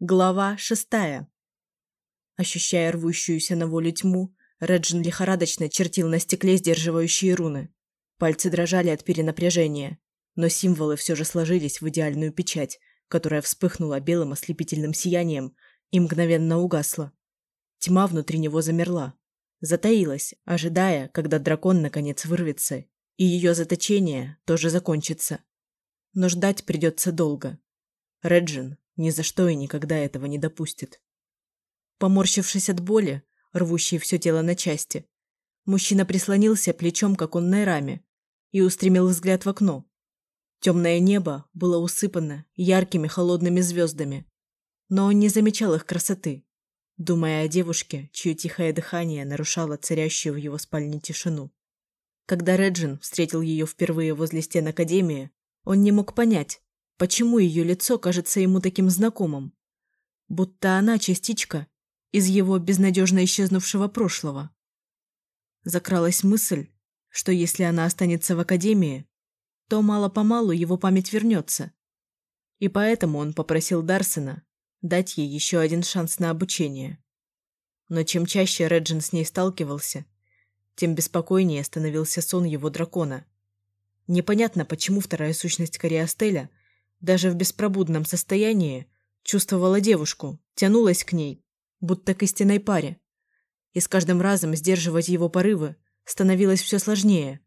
Глава шестая. Ощущая рвущуюся на волю тьму, Реджин лихорадочно чертил на стекле сдерживающие руны. Пальцы дрожали от перенапряжения, но символы все же сложились в идеальную печать, которая вспыхнула белым ослепительным сиянием и мгновенно угасла. Тьма внутри него замерла, затаилась, ожидая, когда дракон наконец вырвется, и ее заточение тоже закончится. Но ждать придется долго. Реджин ни за что и никогда этого не допустит. Поморщившись от боли, рвущей все тело на части, мужчина прислонился плечом к оконной раме и устремил взгляд в окно. Темное небо было усыпано яркими холодными звездами, но он не замечал их красоты, думая о девушке, чье тихое дыхание нарушало царящую в его спальне тишину. Когда Реджин встретил ее впервые возле стен Академии, он не мог понять, Почему ее лицо кажется ему таким знакомым? Будто она частичка из его безнадежно исчезнувшего прошлого. Закралась мысль, что если она останется в академии, то мало-помалу его память вернется. И поэтому он попросил Дарсена дать ей еще один шанс на обучение. Но чем чаще Реджин с ней сталкивался, тем беспокойнее становился сон его дракона. Непонятно, почему вторая сущность Кориастеля – даже в беспробудном состоянии чувствовала девушку, тянулась к ней, будто к истинной паре. И с каждым разом сдерживать его порывы становилось все сложнее.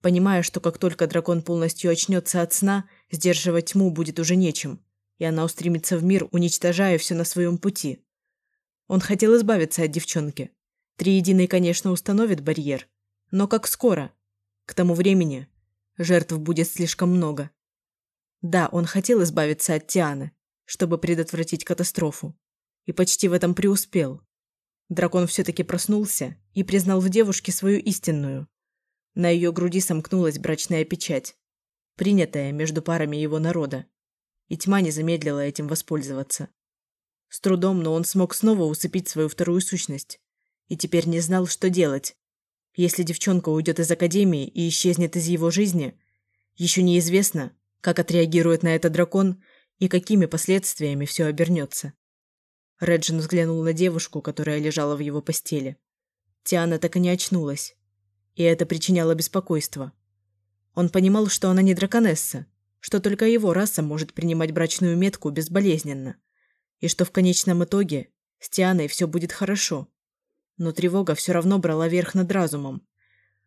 Понимая, что как только дракон полностью очнется от сна, сдерживать тьму будет уже нечем, и она устремится в мир, уничтожая все на своем пути. Он хотел избавиться от девчонки. Триединый, конечно, установит барьер, но как скоро? К тому времени жертв будет слишком много. Да, он хотел избавиться от Тианы, чтобы предотвратить катастрофу. И почти в этом преуспел. Дракон все-таки проснулся и признал в девушке свою истинную. На ее груди сомкнулась брачная печать, принятая между парами его народа. И тьма не замедлила этим воспользоваться. С трудом, но он смог снова усыпить свою вторую сущность. И теперь не знал, что делать. Если девчонка уйдет из Академии и исчезнет из его жизни, еще неизвестно, как отреагирует на это дракон и какими последствиями все обернется. Реджин взглянул на девушку, которая лежала в его постели. Тиана так и не очнулась, и это причиняло беспокойство. Он понимал, что она не драконесса, что только его раса может принимать брачную метку безболезненно, и что в конечном итоге с Тианой все будет хорошо. Но тревога все равно брала верх над разумом.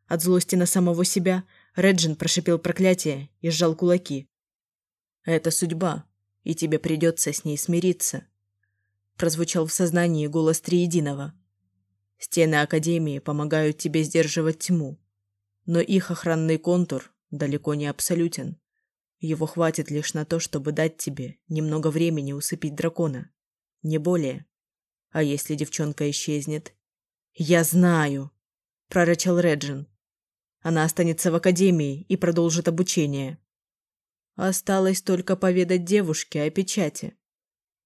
От злости на самого себя Реджин прошипел проклятие и сжал кулаки. «Это судьба, и тебе придется с ней смириться», прозвучал в сознании голос Триединого. «Стены Академии помогают тебе сдерживать тьму, но их охранный контур далеко не абсолютен. Его хватит лишь на то, чтобы дать тебе немного времени усыпить дракона. Не более. А если девчонка исчезнет?» «Я знаю!» – прорычал Реджин. Она останется в академии и продолжит обучение. Осталось только поведать девушке о печати.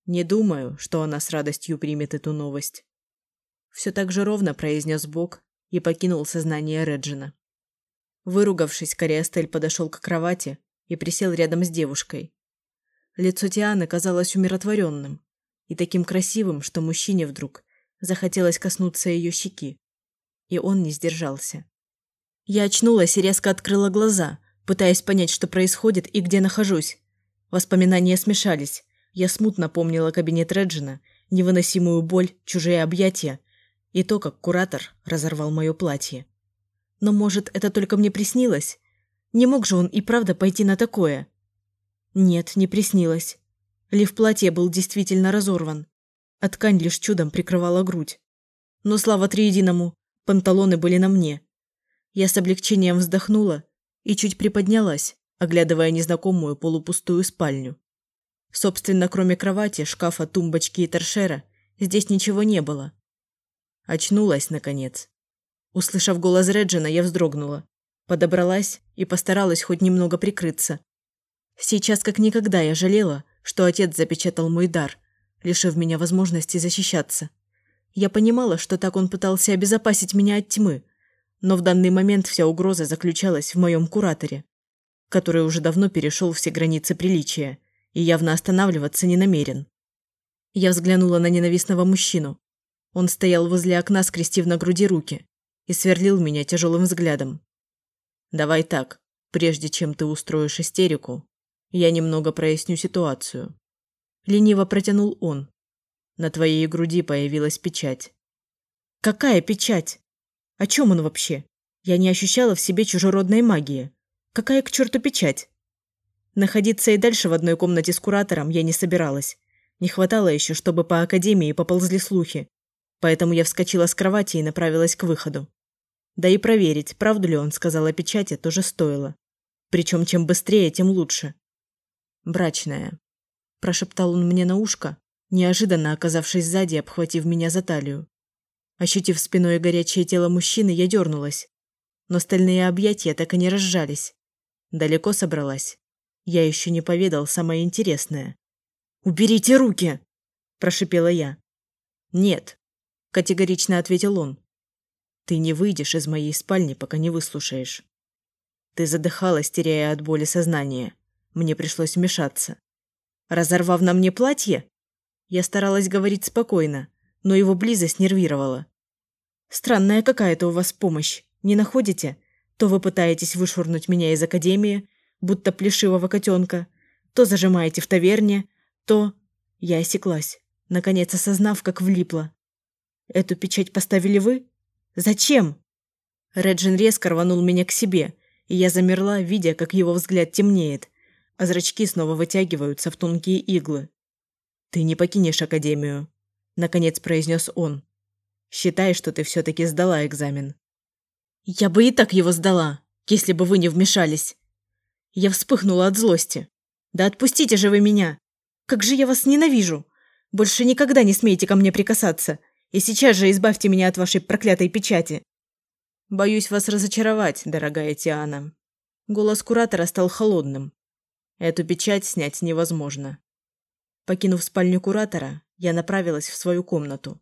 Не думаю, что она с радостью примет эту новость. Все так же ровно произнес Бог и покинул сознание Реджина. Выругавшись, Кориастель подошел к кровати и присел рядом с девушкой. Лицо Тианы казалось умиротворенным и таким красивым, что мужчине вдруг захотелось коснуться ее щеки. И он не сдержался. Я очнулась и резко открыла глаза, пытаясь понять, что происходит и где нахожусь. Воспоминания смешались. Я смутно помнила кабинет Реджина, невыносимую боль, чужие объятия и то, как куратор разорвал мое платье. Но, может, это только мне приснилось? Не мог же он и правда пойти на такое? Нет, не приснилось. Лиф платья был действительно разорван, а ткань лишь чудом прикрывала грудь. Но слава триединому, панталоны были на мне, я с облегчением вздохнула и чуть приподнялась, оглядывая незнакомую полупустую спальню. Собственно, кроме кровати, шкафа, тумбочки и торшера, здесь ничего не было. Очнулась, наконец. Услышав голос Реджина, я вздрогнула. Подобралась и постаралась хоть немного прикрыться. Сейчас как никогда я жалела, что отец запечатал мой дар, лишив меня возможности защищаться. Я понимала, что так он пытался обезопасить меня от тьмы, но в данный момент вся угроза заключалась в моем кураторе, который уже давно перешел все границы приличия и явно останавливаться не намерен. Я взглянула на ненавистного мужчину. Он стоял возле окна, скрестив на груди руки, и сверлил меня тяжелым взглядом. «Давай так, прежде чем ты устроишь истерику, я немного проясню ситуацию». Лениво протянул он. На твоей груди появилась печать. Какая печать? О чем он вообще? Я не ощущала в себе чужеродной магии. Какая к черту печать? Находиться и дальше в одной комнате с куратором я не собиралась. Не хватало еще, чтобы по академии поползли слухи. Поэтому я вскочила с кровати и направилась к выходу. Да и проверить, правду ли он сказал о печати, тоже стоило. Причем чем быстрее, тем лучше. «Брачная», – прошептал он мне на ушко, неожиданно оказавшись сзади, обхватив меня за талию. Ощутив спиной горячее тело мужчины, я дернулась. Но стальные объятия так и не разжались. Далеко собралась. Я еще не поведал самое интересное. «Уберите руки!» – прошипела я. «Нет», – категорично ответил он. «Ты не выйдешь из моей спальни, пока не выслушаешь». Ты задыхалась, теряя от боли сознание. Мне пришлось вмешаться. Разорвав на мне платье? Я старалась говорить спокойно, но его близость нервировала. Странная какая-то у вас помощь, не находите? То вы пытаетесь вышвырнуть меня из академии, будто плешивого котенка, то зажимаете в таверне, то... Я осеклась, наконец осознав, как влипла. Эту печать поставили вы? Зачем? Реджин резко рванул меня к себе, и я замерла, видя, как его взгляд темнеет, а зрачки снова вытягиваются в тонкие иглы. «Ты не покинешь Академию», – наконец произнес он. «Считай, что ты все-таки сдала экзамен». «Я бы и так его сдала, если бы вы не вмешались». Я вспыхнула от злости. «Да отпустите же вы меня! Как же я вас ненавижу! Больше никогда не смейте ко мне прикасаться, и сейчас же избавьте меня от вашей проклятой печати!» «Боюсь вас разочаровать, дорогая Тиана». Голос куратора стал холодным. «Эту печать снять невозможно. Покинув спальню куратора, я направилась в свою комнату.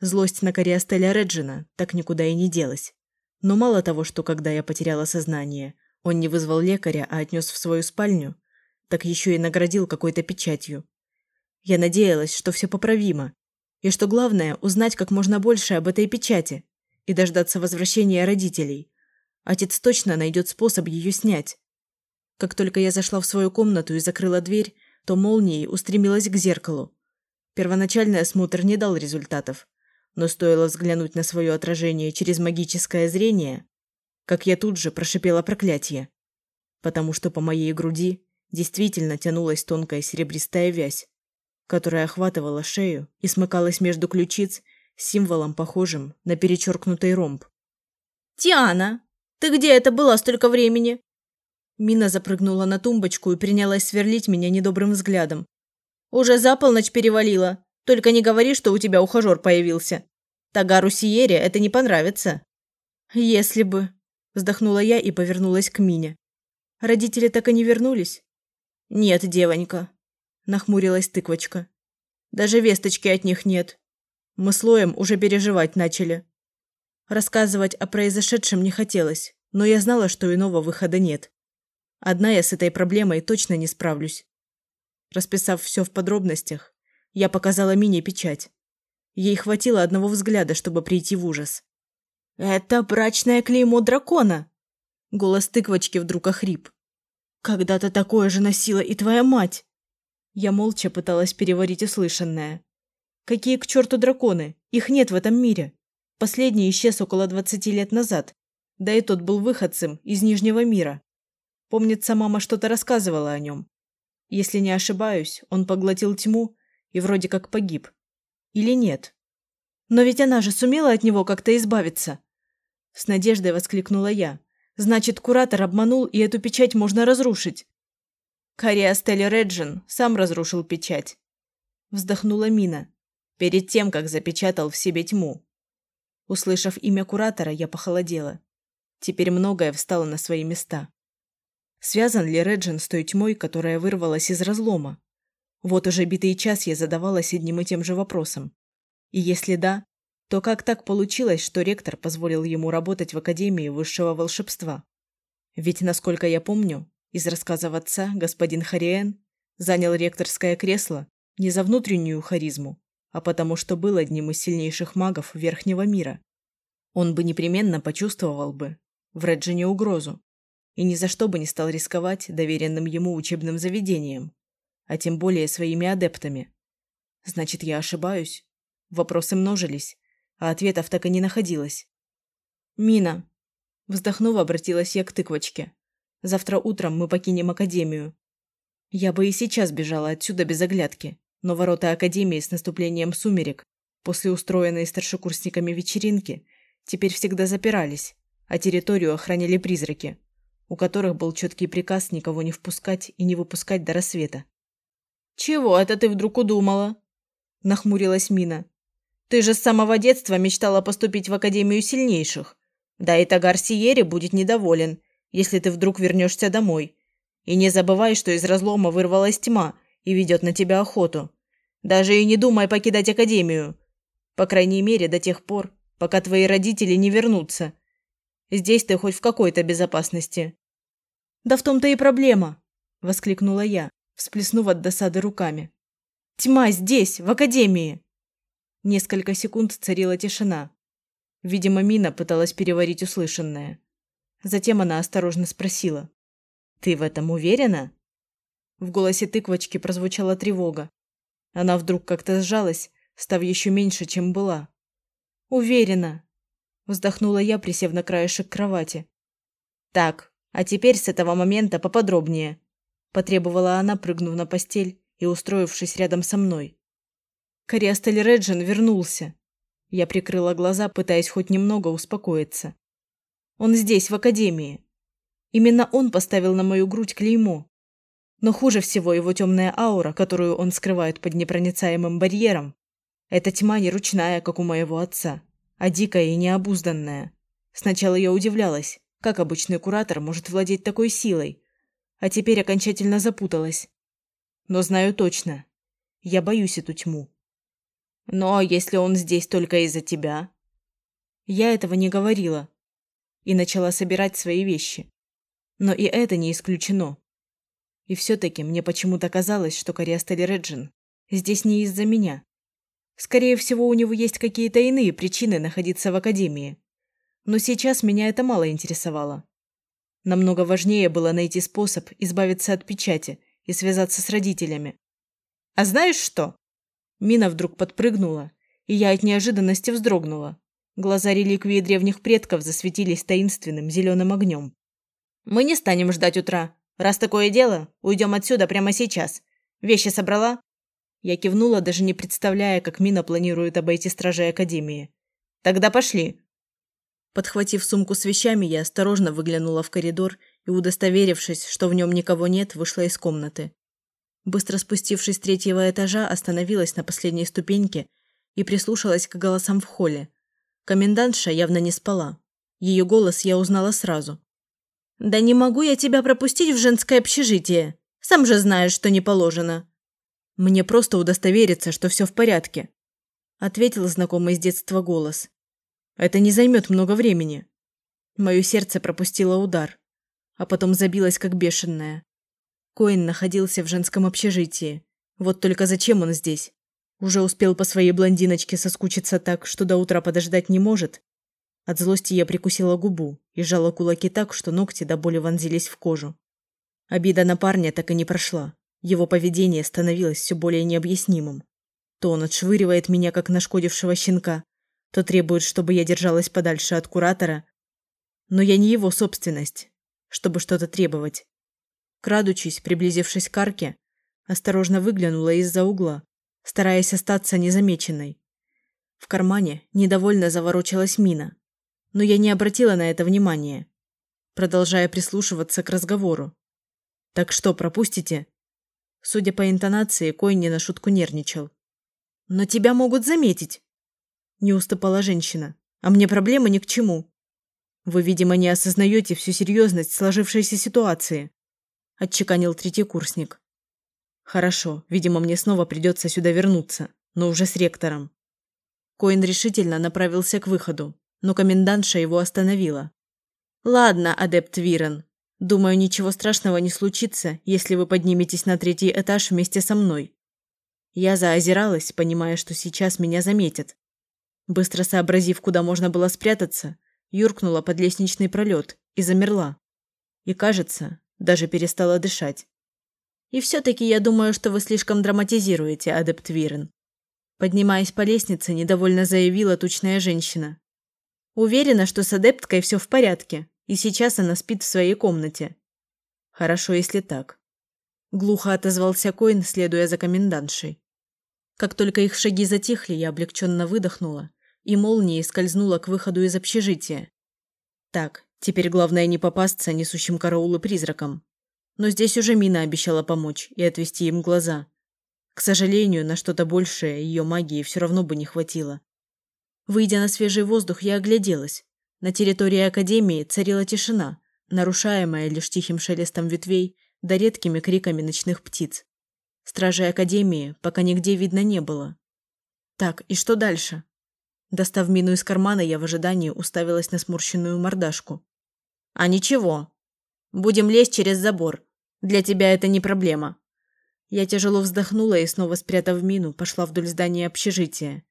Злость на Кориастеля Реджина так никуда и не делась. Но мало того, что когда я потеряла сознание, он не вызвал лекаря, а отнес в свою спальню, так еще и наградил какой-то печатью. Я надеялась, что все поправимо, и что главное – узнать как можно больше об этой печати и дождаться возвращения родителей. Отец точно найдет способ ее снять. Как только я зашла в свою комнату и закрыла дверь, то молнией устремилась к зеркалу. Первоначальный осмотр не дал результатов, но стоило взглянуть на свое отражение через магическое зрение, как я тут же прошипела проклятие, потому что по моей груди действительно тянулась тонкая серебристая вязь, которая охватывала шею и смыкалась между ключиц символом, похожим на перечеркнутый ромб. «Тиана, ты где это была столько времени?» Мина запрыгнула на тумбочку и принялась сверлить меня недобрым взглядом. «Уже за полночь перевалила. Только не говори, что у тебя ухажер появился. Тагару Сиере это не понравится». «Если бы...» – вздохнула я и повернулась к Мине. «Родители так и не вернулись?» «Нет, девонька», – нахмурилась тыквочка. «Даже весточки от них нет. Мы с Лоем уже переживать начали». Рассказывать о произошедшем не хотелось, но я знала, что иного выхода нет. Одна я с этой проблемой точно не справлюсь. Расписав все в подробностях, я показала Мине печать. Ей хватило одного взгляда, чтобы прийти в ужас. «Это брачное клеймо дракона!» Голос тыквочки вдруг охрип. «Когда-то такое же носила и твоя мать!» Я молча пыталась переварить услышанное. «Какие к черту драконы? Их нет в этом мире!» Последний исчез около двадцати лет назад. Да и тот был выходцем из Нижнего мира. Помнится, мама что-то рассказывала о нем. Если не ошибаюсь, он поглотил тьму и вроде как погиб. Или нет? Но ведь она же сумела от него как-то избавиться. С надеждой воскликнула я. Значит, куратор обманул, и эту печать можно разрушить. Кариастель Реджин сам разрушил печать. Вздохнула Мина. Перед тем, как запечатал в себе тьму. Услышав имя куратора, я похолодела. Теперь многое встало на свои места. Связан ли Реджин с той тьмой, которая вырвалась из разлома? Вот уже битый час я задавалась одним и тем же вопросом. И если да, то как так получилось, что ректор позволил ему работать в Академии высшего волшебства? Ведь, насколько я помню, из рассказов отца господин Хариен занял ректорское кресло Не за внутреннюю харизму, а потому что был одним из сильнейших магов Верхнего мира. Он бы непременно почувствовал бы в Реджине угрозу и ни за что бы не стал рисковать доверенным ему учебным заведением, а тем более своими адептами. Значит, я ошибаюсь? Вопросы множились, а ответов так и не находилось. «Мина!» Вздохнув, обратилась я к тыквочке. «Завтра утром мы покинем Академию. Я бы и сейчас бежала отсюда без оглядки, но ворота Академии с наступлением сумерек, после устроенной старшекурсниками вечеринки, теперь всегда запирались, а территорию охраняли призраки, у которых был четкий приказ никого не впускать и не выпускать до рассвета. «Чего это ты вдруг удумала?» – нахмурилась Мина. «Ты же с самого детства мечтала поступить в Академию сильнейших. Да и Тагар Сиери будет недоволен, если ты вдруг вернешься домой. И не забывай, что из разлома вырвалась тьма и ведет на тебя охоту. Даже и не думай покидать Академию. По крайней мере, до тех пор, пока твои родители не вернутся. Здесь ты хоть в какой-то безопасности». «Да в том-то и проблема!» – воскликнула я, всплеснув от досады руками. «Тьма здесь, в Академии!» Несколько секунд царила тишина. Видимо, Мина пыталась переварить услышанное. Затем она осторожно спросила. «Ты в этом уверена?» В голосе тыквочки прозвучала тревога. Она вдруг как-то сжалась, став еще меньше, чем была. «Уверена!» Вздохнула я, присев на краешек кровати. «Так, а теперь с этого момента поподробнее», потребовала она, прыгнув на постель и устроившись рядом со мной. Кориастель Реджин вернулся. Я прикрыла глаза, пытаясь хоть немного успокоиться. Он здесь, в академии. Именно он поставил на мою грудь клеймо. Но хуже всего его темная аура, которую он скрывает под непроницаемым барьером. Эта тьма не ручная, как у моего отца, а дикая и необузданная. Сначала я удивлялась, как обычный куратор может владеть такой силой, а теперь окончательно запуталась. Но знаю точно, я боюсь эту тьму. Но если он здесь только из-за тебя? Я этого не говорила и начала собирать свои вещи. Но и это не исключено. И все-таки мне почему-то казалось, что Кориастель Реджин здесь не из-за меня. Скорее всего, у него есть какие-то иные причины находиться в Академии. Но сейчас меня это мало интересовало. Намного важнее было найти способ избавиться от печати и связаться с родителями. «А знаешь что?» Мина вдруг подпрыгнула, и я от неожиданности вздрогнула. Глаза реликвии древних предков засветились таинственным зеленым огнем. «Мы не станем ждать утра. Раз такое дело, уйдем отсюда прямо сейчас. Вещи собрала?» Я кивнула, даже не представляя, как Мина планирует обойти стражей Академии. «Тогда пошли!» Подхватив сумку с вещами, я осторожно выглянула в коридор и, удостоверившись, что в нем никого нет, вышла из комнаты. Быстро спустившись с третьего этажа, остановилась на последней ступеньке и прислушалась к голосам в холле. Комендантша явно не спала. Ее голос я узнала сразу. «Да не могу я тебя пропустить в женское общежитие. Сам же знаешь, что не положено». «Мне просто удостовериться, что все в порядке», – ответил знакомый с детства голос. Это не займет много времени. Мое сердце пропустило удар, а потом забилось как бешеное. Коин находился в женском общежитии. Вот только зачем он здесь? Уже успел по своей блондиночке соскучиться так, что до утра подождать не может. От злости я прикусила губу и сжала кулаки так, что ногти до боли вонзились в кожу. Обида на парня так и не прошла. Его поведение становилось все более необъяснимым. То он отшвыривает меня, как нашкодившего щенка, то требует, чтобы я держалась подальше от куратора. Но я не его собственность, чтобы что-то требовать. Крадучись, приблизившись к арке, осторожно выглянула из-за угла, стараясь остаться незамеченной. В кармане недовольно заворочилась мина, но я не обратила на это внимания, продолжая прислушиваться к разговору. «Так что, пропустите?» Судя по интонации, Кой не на шутку нервничал. «Но тебя могут заметить!» Не уступала женщина. А мне проблемы ни к чему. Вы, видимо, не осознаете всю серьезность сложившейся ситуации. Отчеканил третий курсник. Хорошо, видимо, мне снова придется сюда вернуться, но уже с ректором. Коин решительно направился к выходу, но комендантша его остановила. «Ладно, адепт Вирен. Думаю, ничего страшного не случится, если вы подниметесь на третий этаж вместе со мной. Я заозиралась, понимая, что сейчас меня заметят. Быстро сообразив, куда можно было спрятаться, юркнула под лестничный пролет и замерла. И, кажется, даже перестала дышать. И все-таки я думаю, что вы слишком драматизируете, адепт Вирен. Поднимаясь по лестнице, недовольно заявила тучная женщина. Уверена, что с адепткой все в порядке, и сейчас она спит в своей комнате. Хорошо, если так. Глухо отозвался Коин, следуя за комендантшей. Как только их шаги затихли, я облегченно выдохнула и молнией скользнула к выходу из общежития. Так, теперь главное не попасться несущим караулы призракам. Но здесь уже Мина обещала помочь и отвести им глаза. К сожалению, на что-то большее ее магии все равно бы не хватило. Выйдя на свежий воздух, я огляделась. На территории Академии царила тишина, нарушаемая лишь тихим шелестом ветвей да редкими криками ночных птиц. Стражей Академии пока нигде видно не было. Так, и что дальше? Достав мину из кармана, я в ожидании уставилась на сморщенную мордашку. «А ничего. Будем лезть через забор. Для тебя это не проблема». Я тяжело вздохнула и, снова спрятав мину, пошла вдоль здания общежития.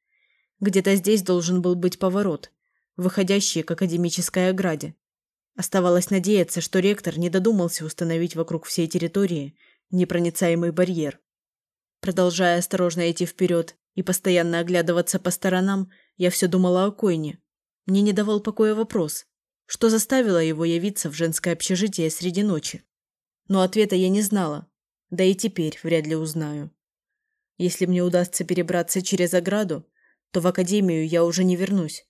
Где-то здесь должен был быть поворот, выходящий к академической ограде. Оставалось надеяться, что ректор не додумался установить вокруг всей территории непроницаемый барьер. Продолжая осторожно идти вперед и постоянно оглядываться по сторонам, я все думала о Койне. Мне не давал покоя вопрос, что заставило его явиться в женское общежитие среди ночи. Но ответа я не знала, да и теперь вряд ли узнаю. Если мне удастся перебраться через ограду, то в академию я уже не вернусь.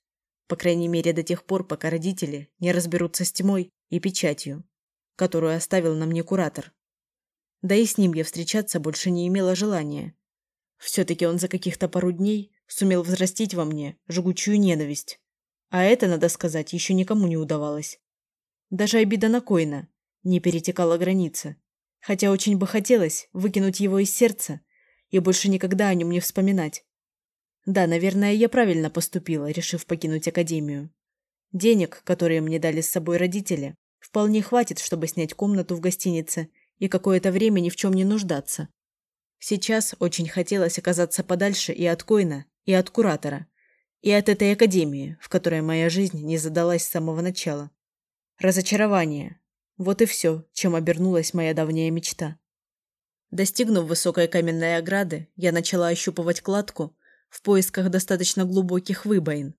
По крайней мере, до тех пор, пока родители не разберутся с тьмой и печатью, которую оставил на мне куратор. Да и с ним я встречаться больше не имела желания. Все-таки он за каких-то пару дней сумел взрастить во мне жгучую ненависть. А это, надо сказать, еще никому не удавалось. Даже обида на Койна не перетекала границы. Хотя очень бы хотелось выкинуть его из сердца и больше никогда о нем не вспоминать. Да, наверное, я правильно поступила, решив покинуть академию. Денег, которые мне дали с собой родители, вполне хватит, чтобы снять комнату в гостинице и какое-то время ни в чем не нуждаться. Сейчас очень хотелось оказаться подальше и от Койна, и от куратора, и от этой академии, в которой моя жизнь не задалась с самого начала. Разочарование. Вот и все, чем обернулась моя давняя мечта. Достигнув высокой каменной ограды, я начала ощупывать кладку в поисках достаточно глубоких выбоин,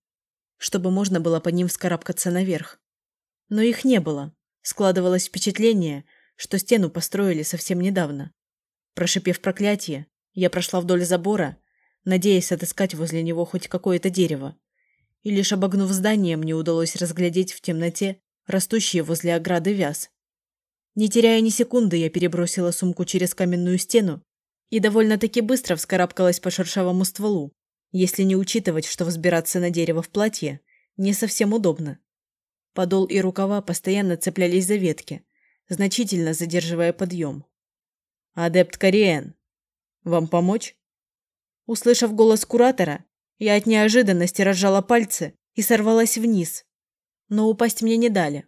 чтобы можно было по ним вскарабкаться наверх. Но их не было. Складывалось впечатление, что стену построили совсем недавно. Прошипев проклятие, я прошла вдоль забора надеясь отыскать возле него хоть какое-то дерево. И лишь обогнув здание, мне удалось разглядеть в темноте растущие возле ограды вяз. Не теряя ни секунды, я перебросила сумку через каменную стену и довольно-таки быстро вскарабкалась по шершавому стволу, если не учитывать, что взбираться на дерево в платье не совсем удобно. Подол и рукава постоянно цеплялись за ветки, значительно задерживая подъем. «Адепт Кориэн, вам помочь?» Услышав голос куратора, я от неожиданности разжала пальцы и сорвалась вниз. Но упасть мне не дали.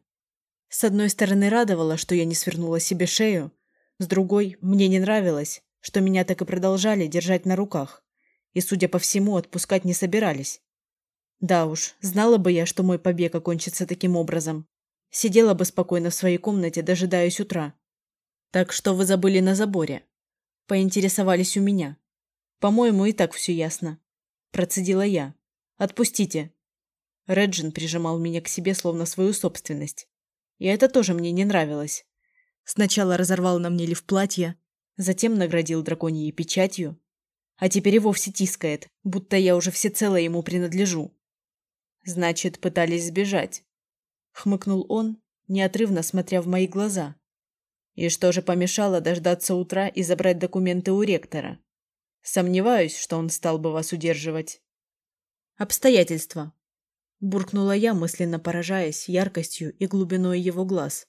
С одной стороны радовало, что я не свернула себе шею, с другой мне не нравилось, что меня так и продолжали держать на руках и, судя по всему, отпускать не собирались. Да уж, знала бы я, что мой побег окончится таким образом. Сидела бы спокойно в своей комнате, дожидаясь утра. Так что вы забыли на заборе? Поинтересовались у меня. По-моему, и так все ясно. Процедила я. Отпустите. Реджин прижимал меня к себе, словно свою собственность. И это тоже мне не нравилось. Сначала разорвал на мне лиф платья, затем наградил драконьей печатью, а теперь и вовсе тискает, будто я уже всецело ему принадлежу. Значит, пытались сбежать. Хмыкнул он, неотрывно смотря в мои глаза. И что же помешало дождаться утра и забрать документы у ректора? Сомневаюсь, что он стал бы вас удерживать. Обстоятельства. Буркнула я, мысленно поражаясь яркостью и глубиной его глаз.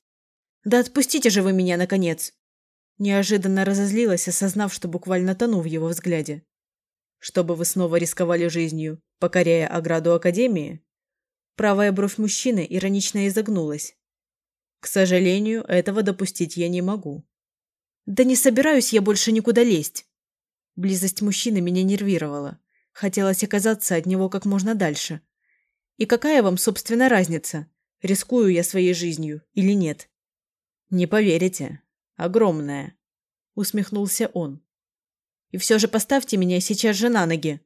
Да отпустите же вы меня, наконец! Неожиданно разозлилась, осознав, что буквально тону в его взгляде. Чтобы вы снова рисковали жизнью, покоряя ограду Академии? Правая бровь мужчины иронично изогнулась. К сожалению, этого допустить я не могу. Да не собираюсь я больше никуда лезть. Близость мужчины меня нервировала. Хотелось оказаться от него как можно дальше. И какая вам, собственно, разница, рискую я своей жизнью или нет? Не поверите. Огромная. Усмехнулся он. И все же поставьте меня сейчас же на ноги.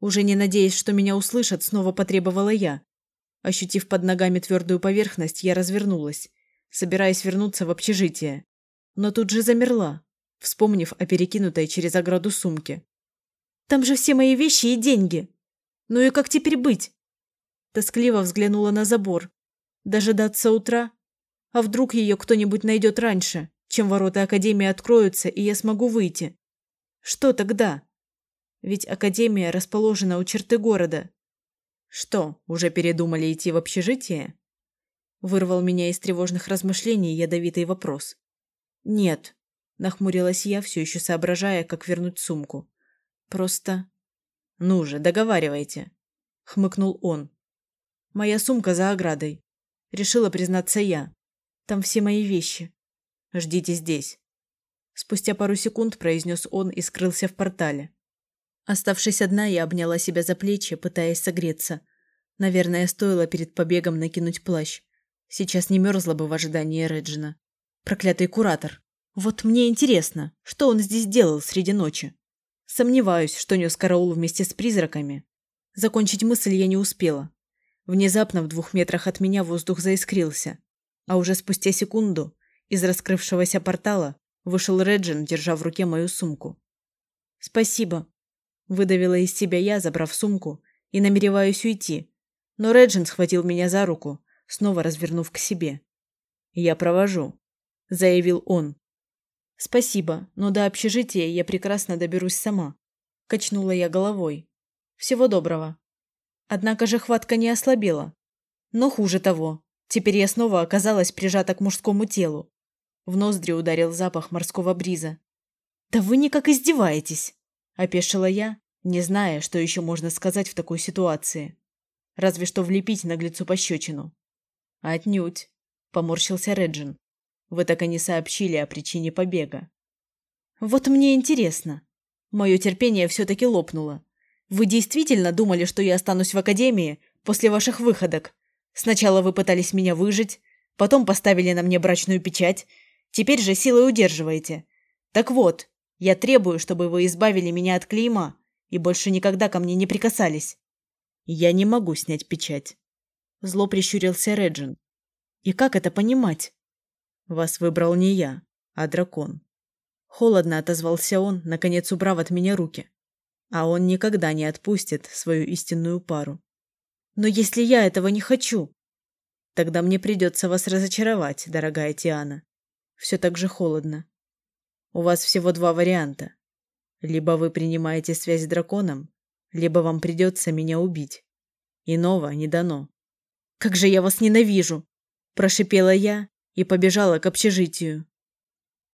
Уже не надеясь, что меня услышат, снова потребовала я. Ощутив под ногами твердую поверхность, я развернулась, собираясь вернуться в общежитие. Но тут же замерла, вспомнив о перекинутой через ограду сумке. «Там же все мои вещи и деньги! Ну и как теперь быть?» Тоскливо взглянула на забор. Дожидаться утра? А вдруг ее кто-нибудь найдет раньше, чем ворота Академии откроются, и я смогу выйти? Что тогда? Ведь Академия расположена у черты города. Что, уже передумали идти в общежитие? Вырвал меня из тревожных размышлений ядовитый вопрос. Нет, нахмурилась я, все еще соображая, как вернуть сумку. Просто... Ну же, договаривайте, хмыкнул он. Моя сумка за оградой. Решила признаться я. Там все мои вещи. Ждите здесь. Спустя пару секунд произнес он и скрылся в портале. Оставшись одна, я обняла себя за плечи, пытаясь согреться. Наверное, стоило перед побегом накинуть плащ. Сейчас не мерзла бы в ожидании Реджина. Проклятый куратор. Вот мне интересно, что он здесь делал среди ночи? Сомневаюсь, что нес караул вместе с призраками. Закончить мысль я не успела. Внезапно в двух метрах от меня воздух заискрился. А уже спустя секунду из раскрывшегося портала вышел Реджин, держа в руке мою сумку. «Спасибо», Выдавила из себя я, забрав сумку, и намереваюсь уйти. Но Реджин схватил меня за руку, снова развернув к себе. «Я провожу», – заявил он. «Спасибо, но до общежития я прекрасно доберусь сама», – качнула я головой. «Всего доброго». Однако же хватка не ослабела. Но хуже того, теперь я снова оказалась прижата к мужскому телу. В ноздри ударил запах морского бриза. «Да вы никак издеваетесь!» Опешила я, не зная, что еще можно сказать в такой ситуации. Разве что влепить наглецу пощечину. «Отнюдь», – поморщился Реджин. «Вы так и не сообщили о причине побега». «Вот мне интересно. Мое терпение все-таки лопнуло. Вы действительно думали, что я останусь в Академии после ваших выходок? Сначала вы пытались меня выжить, потом поставили на мне брачную печать, теперь же силой удерживаете. Так вот, я требую, чтобы вы избавили меня от клейма и больше никогда ко мне не прикасались. Я не могу снять печать. Зло прищурился Реджин. И как это понимать? Вас выбрал не я, а дракон. Холодно отозвался он, наконец убрав от меня руки. А он никогда не отпустит свою истинную пару. Но если я этого не хочу, тогда мне придется вас разочаровать, дорогая Тиана. Все так же холодно. У вас всего два варианта. Либо вы принимаете связь с драконом, либо вам придется меня убить. Иного не дано. «Как же я вас ненавижу!» – прошипела я и побежала к общежитию.